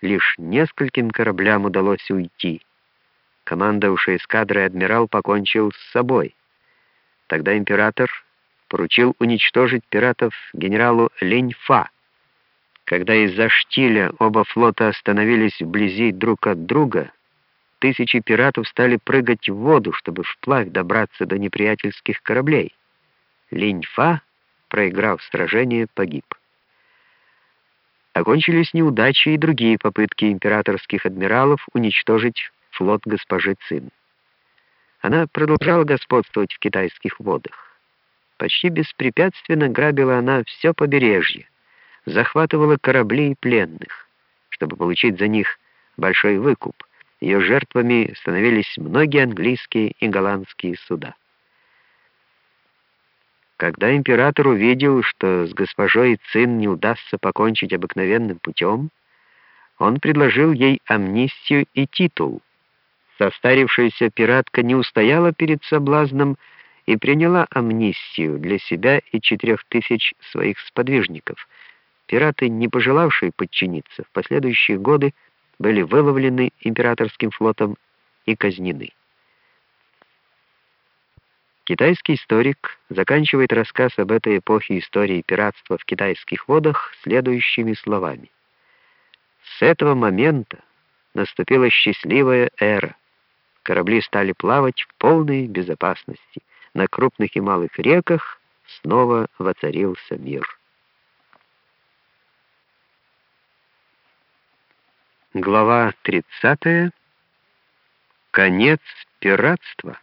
лишь нескольким кораблям удалось уйти. Командовавший эскадрой адмирал покончил с собой. Тогда император поручил уничтожить пиратов генералу Леньфа. Когда из-за штиля оба флота остановились вблизи друг от друга, тысячи пиратов стали прыгать в воду, чтобы вплавь добраться до неприятельских кораблей. Линьфа, проиграв сражение, погиб. Окончились неудачи и другие попытки императорских адмиралов уничтожить флот госпожи Цин. Она продолжала господствовать в китайских водах. Почти беспрепятственно грабила она все побережье, захватывала корабли и пленных, чтобы получить за них большой выкуп. Ее жертвами становились многие английские и голландские суда. Когда император увидел, что с госпожой Цин не удастся покончить обыкновенным путем, он предложил ей амнистию и титул. Состарившаяся пиратка не устояла перед соблазном и приняла амнистию для себя и четырех тысяч своих сподвижников. Пираты, не пожелавшие подчиниться, в последующие годы были выловлены императорским флотом и казнены. Китайский историк заканчивает рассказ об этой эпохе истории пиратства в китайских водах следующими словами. С этого момента наступила счастливая эра. Корабли стали плавать в полной безопасности. На крупных и малых реках снова воцарился мир. Глава 30. Конец пиратства.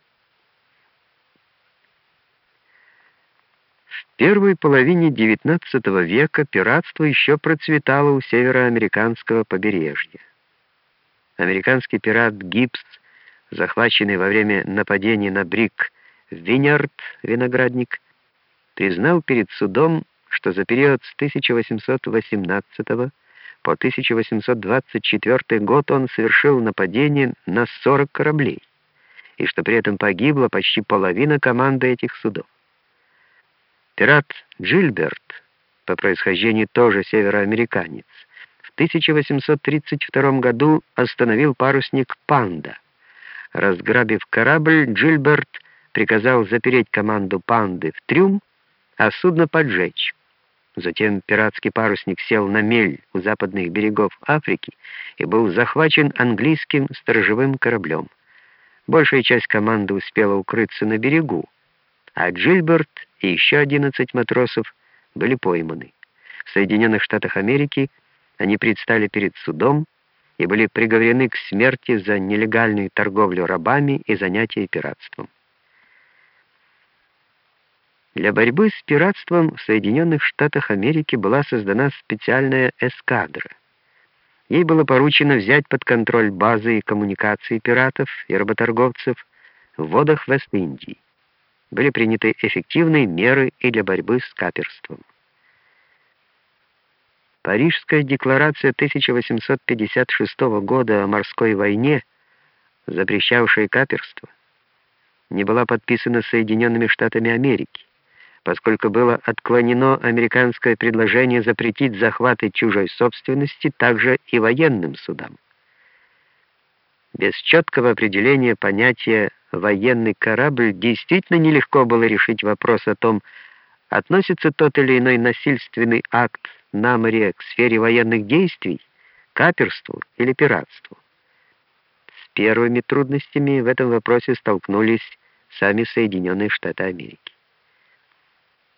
Первой половине XIX века пиратство еще процветало у североамериканского побережья. Американский пират Гибс, захваченный во время нападения на Брик Винярд, виноградник, признал перед судом, что за период с 1818 по 1824 год он совершил нападение на 40 кораблей, и что при этом погибла почти половина команды этих судов. Пират Джильберт, по происхождению тоже североамериканец, в 1832 году остановил парусник «Панда». Разграбив корабль, Джильберт приказал запереть команду «Панды» в трюм, а судно поджечь. Затем пиратский парусник сел на мель у западных берегов Африки и был захвачен английским сторожевым кораблем. Большая часть команды успела укрыться на берегу, а Джильберт и еще 11 матросов были пойманы. В Соединенных Штатах Америки они предстали перед судом и были приговорены к смерти за нелегальную торговлю рабами и занятие пиратством. Для борьбы с пиратством в Соединенных Штатах Америки была создана специальная эскадра. Ей было поручено взять под контроль базы и коммуникации пиратов и работорговцев в водах Вест-Индии были приняты эффективные меры и для борьбы с каперством. Парижская декларация 1856 года о морской войне, запрещавшая каперство, не была подписана Соединенными Штатами Америки, поскольку было отклонено американское предложение запретить захваты чужой собственности также и военным судам. Без четкого определения понятия военный корабль, действительно нелегко было решить вопрос о том, относится тот или иной насильственный акт на море к сфере военных действий, каперству или пиратству. С первыми трудностями в этом вопросе столкнулись сами Соединенные Штаты Америки.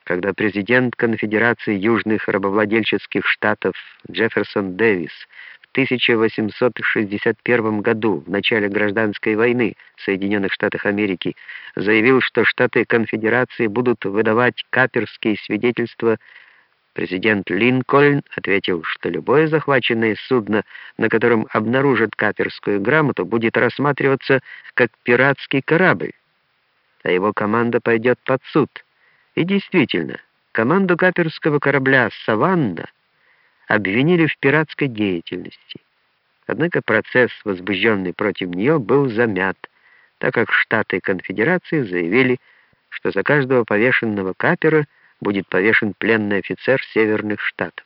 Когда президент Конфедерации Южных рабовладельческих штатов Джефферсон Дэвис 1861 году, в начале гражданской войны в Соединенных Штатах Америки, заявил, что Штаты Конфедерации будут выдавать каперские свидетельства, президент Линкольн ответил, что любое захваченное судно, на котором обнаружат каперскую грамоту, будет рассматриваться как пиратский корабль, а его команда пойдет под суд. И действительно, команду каперского корабля «Саванна» обвинили в пиратской деятельности. Однако процесс, возбужденный против нее, был замят, так как Штаты Конфедерации заявили, что за каждого повешенного капера будет повешен пленный офицер Северных Штатов.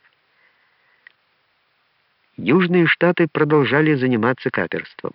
Южные штаты продолжали заниматься каперством.